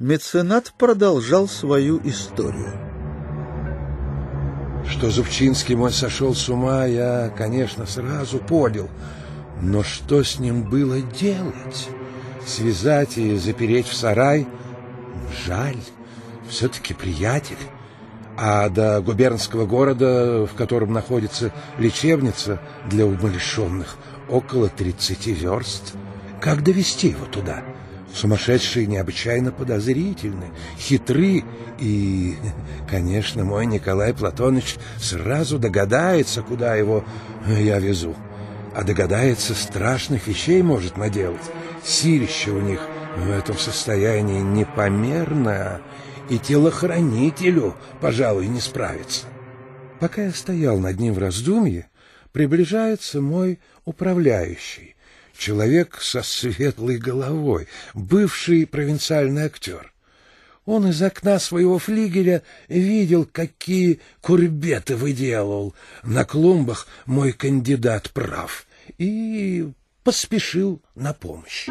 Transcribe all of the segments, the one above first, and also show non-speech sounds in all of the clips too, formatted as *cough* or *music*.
Меценат продолжал свою историю. Что Зубчинский мой сошел с ума, я, конечно, сразу понял. Но что с ним было делать? Связать и запереть в сарай? Жаль, все-таки приятель. А до губернского города, в котором находится лечебница для умалишенных, около тридцати верст. Как довести его туда? Сумасшедшие необычайно подозрительны, хитры, и, конечно, мой Николай Платоныч сразу догадается, куда его я везу. А догадается, страшных вещей может наделать. Силище у них в этом состоянии непомерно, и телохранителю, пожалуй, не справится. Пока я стоял над ним в раздумье, приближается мой управляющий человек со светлой головой, бывший провинциальный актер. Он из окна своего флигеля видел, какие курбеты выделал на клумбах мой кандидат прав, и поспешил на помощь.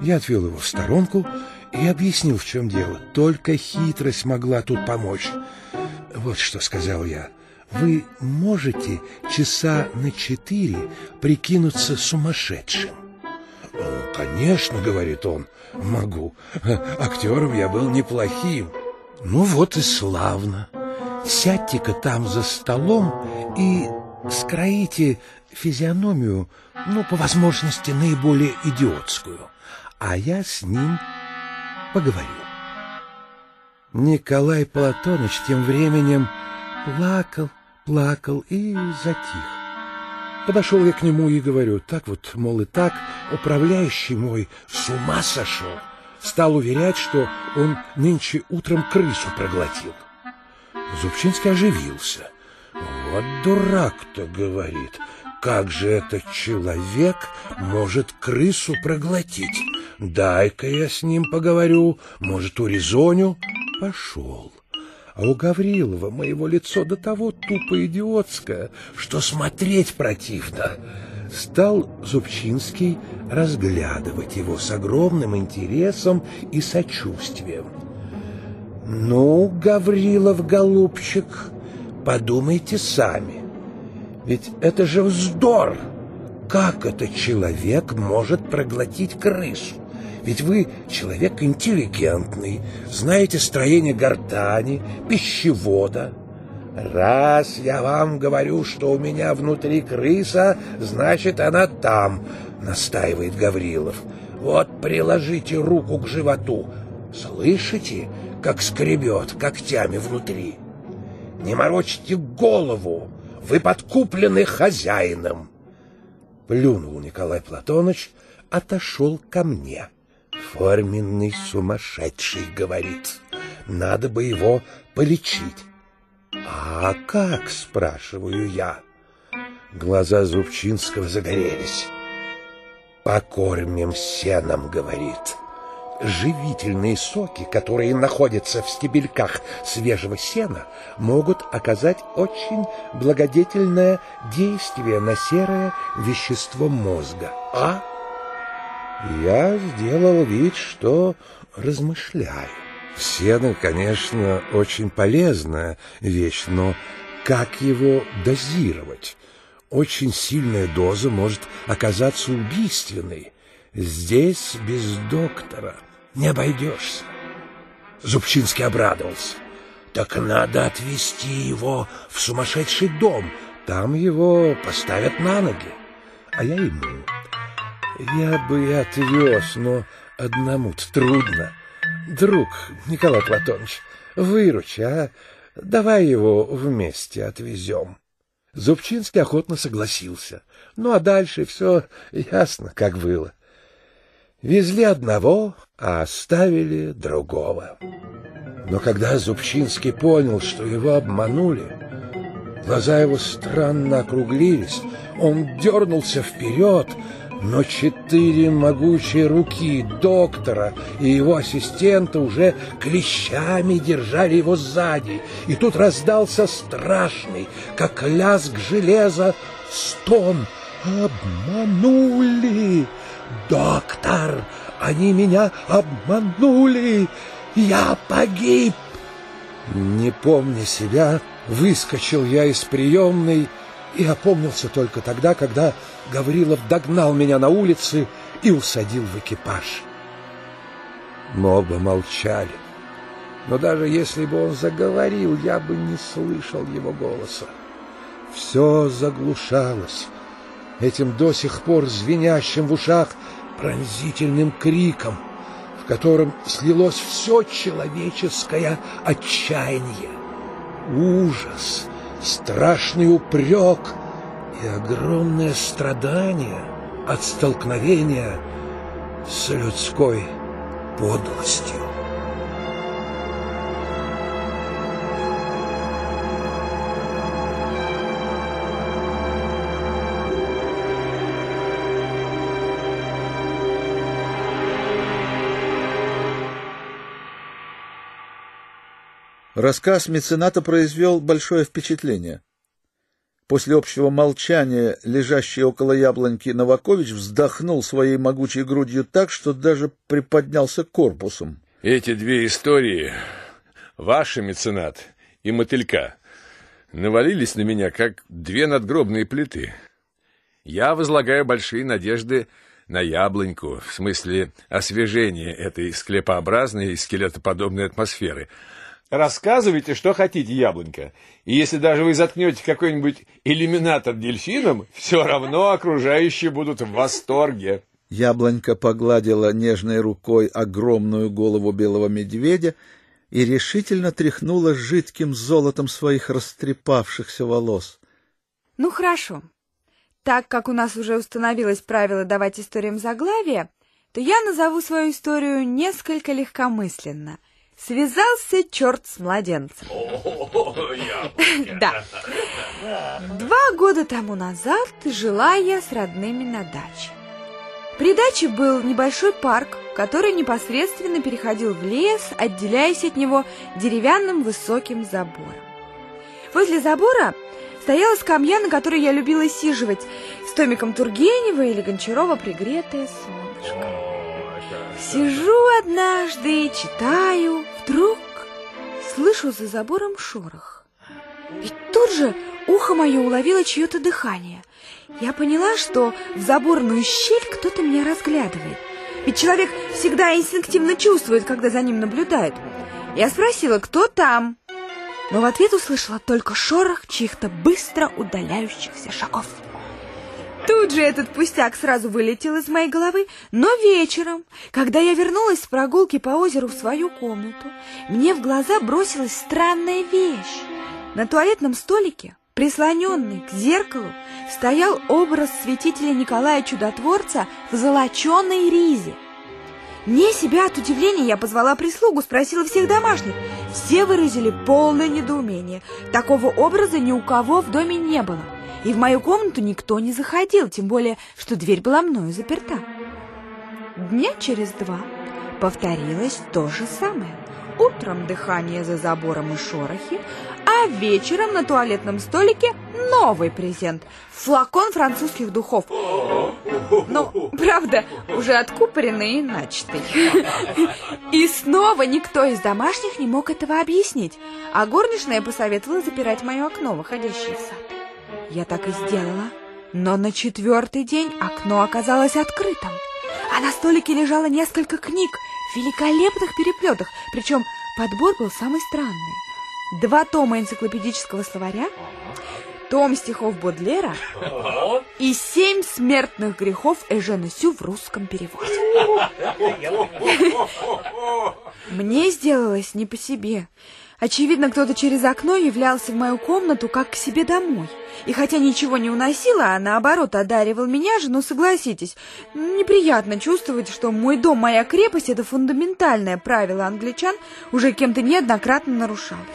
Я отвел его в сторонку и объяснил, в чем дело. Только хитрость могла тут помочь. Вот что сказал я. Вы можете часа на четыре прикинуться сумасшедшим? «Ну, «Конечно», — говорит он, — «могу. Актером я был неплохим». «Ну вот и славно. Сядьте-ка там за столом и скроите физиономию, ну, по возможности, наиболее идиотскую, а я с ним поговорю». Николай Платоныч тем временем плакал, плакал и затих. Подошел я к нему и говорю, так вот, мол, и так, управляющий мой с ума сошел. Стал уверять, что он нынче утром крысу проглотил. Зубчинский оживился. Вот дурак-то, говорит, как же этот человек может крысу проглотить? Дай-ка я с ним поговорю, может, урезоню. Пошел. А у Гаврилова моего лицо до того тупо идиотское, что смотреть противно. Стал Зубчинский разглядывать его с огромным интересом и сочувствием. «Ну, Гаврилов, голубчик, подумайте сами, ведь это же вздор! Как этот человек может проглотить крысу? Ведь вы человек интеллигентный, знаете строение гортани, пищевода. Раз я вам говорю, что у меня внутри крыса, значит, она там, настаивает Гаврилов. Вот приложите руку к животу. Слышите, как скребет когтями внутри? Не морочьте голову, вы подкуплены хозяином. Плюнул Николай Платоныч, отошел ко мне. Форменный сумасшедший, говорит. Надо бы его полечить. А как, спрашиваю я. Глаза Зубчинского загорелись. Покормим сеном, говорит. Живительные соки, которые находятся в стебельках свежего сена, могут оказать очень благодетельное действие на серое вещество мозга. А я сделал вид, что размышляю. Сено, конечно, очень полезная вещь, но как его дозировать? Очень сильная доза может оказаться убийственной. Здесь без доктора не обойдешься. Зубчинский обрадовался. Так надо отвезти его в сумасшедший дом. Там его поставят на ноги. А я ему я бы отвез, но одному-то трудно. Друг, Николай Платонович, выручи, а? Давай его вместе отвезем. Зубчинский охотно согласился. Ну, а дальше все ясно, как было. Везли одного, а оставили другого. Но когда Зубчинский понял, что его обманули, глаза его странно округлились, он дернулся вперед, но четыре могучие руки доктора и его ассистента уже клещами держали его сзади. И тут раздался страшный, как лязг железа, стон. «Обманули! Доктор, Они меня обманули! Я погиб!» Не помня себя, выскочил я из приемной и опомнился только тогда, когда Гаврилов догнал меня на улице и усадил в экипаж. Мы оба молчали. Но даже если бы он заговорил, я бы не слышал его голоса. Все заглушалось этим до сих пор звенящим в ушах пронзительным криком, в котором слилось все человеческое отчаяние, ужас, страшный упрек и огромное страдание от столкновения с людской подлостью. Рассказ мецената произвел большое впечатление. После общего молчания, лежащий около яблоньки Новакович вздохнул своей могучей грудью так, что даже приподнялся корпусом. Эти две истории, ваша меценат и мотылька, навалились на меня, как две надгробные плиты. Я возлагаю большие надежды на яблоньку, в смысле освежения этой склепообразной и скелетоподобной атмосферы — Рассказывайте, что хотите, яблонька. И если даже вы заткнете какой-нибудь иллюминатор дельфином, все равно окружающие будут в восторге. Яблонька погладила нежной рукой огромную голову белого медведя и решительно тряхнула жидким золотом своих растрепавшихся волос. Ну, хорошо. Так как у нас уже установилось правило давать историям заглавие, то я назову свою историю несколько легкомысленно — Связался черт с младенцем. Да. Два года тому назад жила я с родными на даче. При даче был небольшой парк, который непосредственно переходил в лес, отделяясь от него деревянным высоким забором. Возле забора стояла скамья, на которой я любила сиживать, с томиком Тургенева или Гончарова «Пригретое солнышко». Сижу однажды, читаю, вдруг слышу за забором шорох. И тут же ухо мое уловило чье-то дыхание. Я поняла, что в заборную щель кто-то меня разглядывает. Ведь человек всегда инстинктивно чувствует, когда за ним наблюдают. Я спросила, кто там? Но в ответ услышала только шорох чьих-то быстро удаляющихся шагов. Тут же этот пустяк сразу вылетел из моей головы, но вечером, когда я вернулась с прогулки по озеру в свою комнату, мне в глаза бросилась странная вещь. На туалетном столике, прислоненный к зеркалу, стоял образ святителя Николая Чудотворца в золоченой ризе. Мне себя от удивления я позвала прислугу, спросила всех домашних. Все выразили полное недоумение. Такого образа ни у кого в доме не было и в мою комнату никто не заходил, тем более, что дверь была мною заперта. Дня через два повторилось то же самое. Утром дыхание за забором и шорохи, а вечером на туалетном столике новый презент – флакон французских духов. Ну, правда, уже откупоренный и начатый. *laughs* И снова никто из домашних не мог этого объяснить, а горничная посоветовала запирать мое окно, выходящее в сад. Я так и сделала. Но на четвертый день окно оказалось открытым, а на столике лежало несколько книг в великолепных переплетах, причем подбор был самый странный. Два тома энциклопедического словаря, том стихов Бодлера и семь смертных грехов Эжена Сю в русском переводе. *laughs* Мне сделалось не по себе. Очевидно, кто-то через окно являлся в мою комнату, как к себе домой. И хотя ничего не уносила, а наоборот одаривал меня же, ну согласитесь, неприятно чувствовать, что мой дом, моя крепость — это фундаментальное правило англичан, уже кем-то неоднократно нарушалось.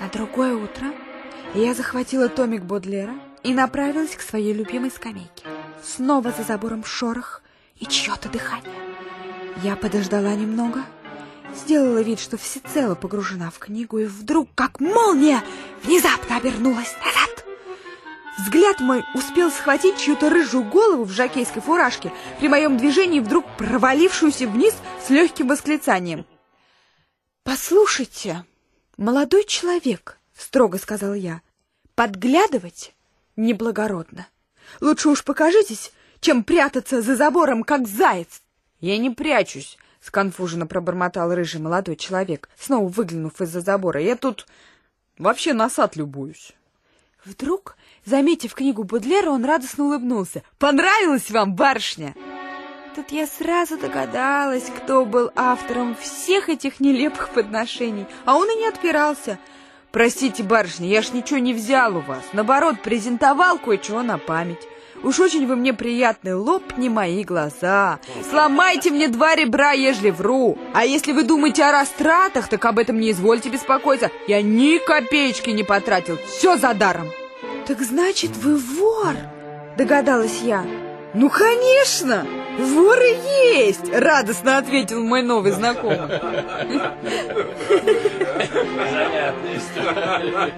На другое утро я захватила томик Бодлера и направилась к своей любимой скамейке. Снова за забором шорох и чье-то дыхание. Я подождала немного — сделала вид, что всецело погружена в книгу, и вдруг, как молния, внезапно обернулась назад. Взгляд мой успел схватить чью-то рыжую голову в жакейской фуражке, при моем движении вдруг провалившуюся вниз с легким восклицанием. «Послушайте, молодой человек», — строго сказал я, — «подглядывать неблагородно. Лучше уж покажитесь, чем прятаться за забором, как заяц». «Я не прячусь», — сконфуженно пробормотал рыжий молодой человек, снова выглянув из-за забора. «Я тут вообще на сад любуюсь». Вдруг, заметив книгу Будлера, он радостно улыбнулся. «Понравилась вам, барышня?» Тут я сразу догадалась, кто был автором всех этих нелепых подношений, а он и не отпирался. «Простите, барышня, я ж ничего не взял у вас. Наоборот, презентовал кое-чего на память. Уж очень вы мне приятны, лопни мои глаза. Сломайте мне два ребра, ежели вру. А если вы думаете о растратах, так об этом не извольте беспокоиться. Я ни копеечки не потратил, все за даром. Так значит, вы вор, догадалась я. Ну, конечно, вор и есть, радостно ответил мой новый знакомый. Занятная история.